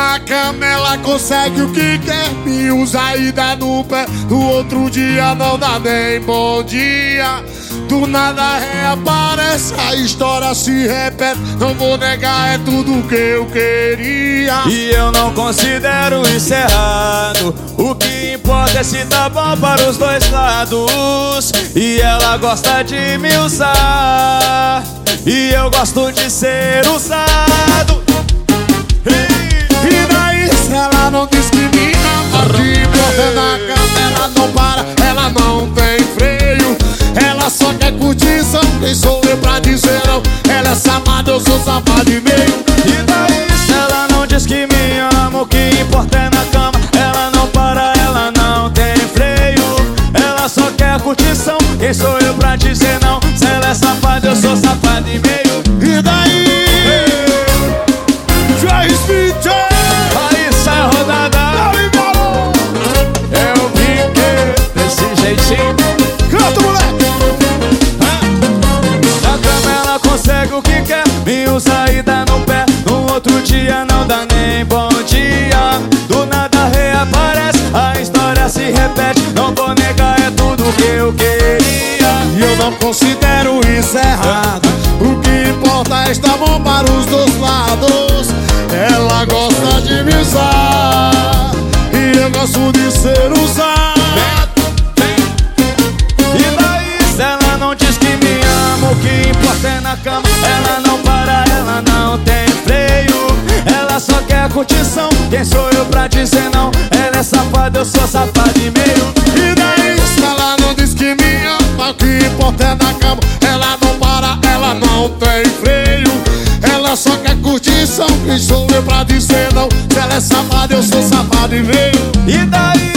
na cama, ela consegue o que quer. Me usa e dá no pé. No outro dia não dá nem bom dia. Do nada reaparece, a história se repete. Não vou negar, é tudo que eu queria. E eu não considero isso errado. O que importa é se tá bom para os dois lados. E ela gosta de me usar. E eu gosto de ser usado. Quem sou eu pra dizer não? Ela é safada, eu sou safado e meio E daí? Se ela não diz que me ama O que importa é na cama. Ela não para, ela não tem freio. Ela só quer curtição, quem sou eu outro dia não dá nem bom dia. Do nada reaparece A história se repete. Não vou negar, é tudo que eu queria. E eu não considero isso errado. O que importa é estar bom para os dois lados. Ela gosta de me usar. E eu gosto de ser usado. E daí ela não diz que me ama O que importa é na cama. Ela não para, ela não tem curtição Quem sou eu pra dizer não? Ela é safada, eu sou safado e meio E daí se ela não diz que me ama O que importa é na cama Ela não para, ela não tem freio Ela só quer curtição Quem sou eu pra dizer não? Se ela é safada, eu sou safado e meio E daí?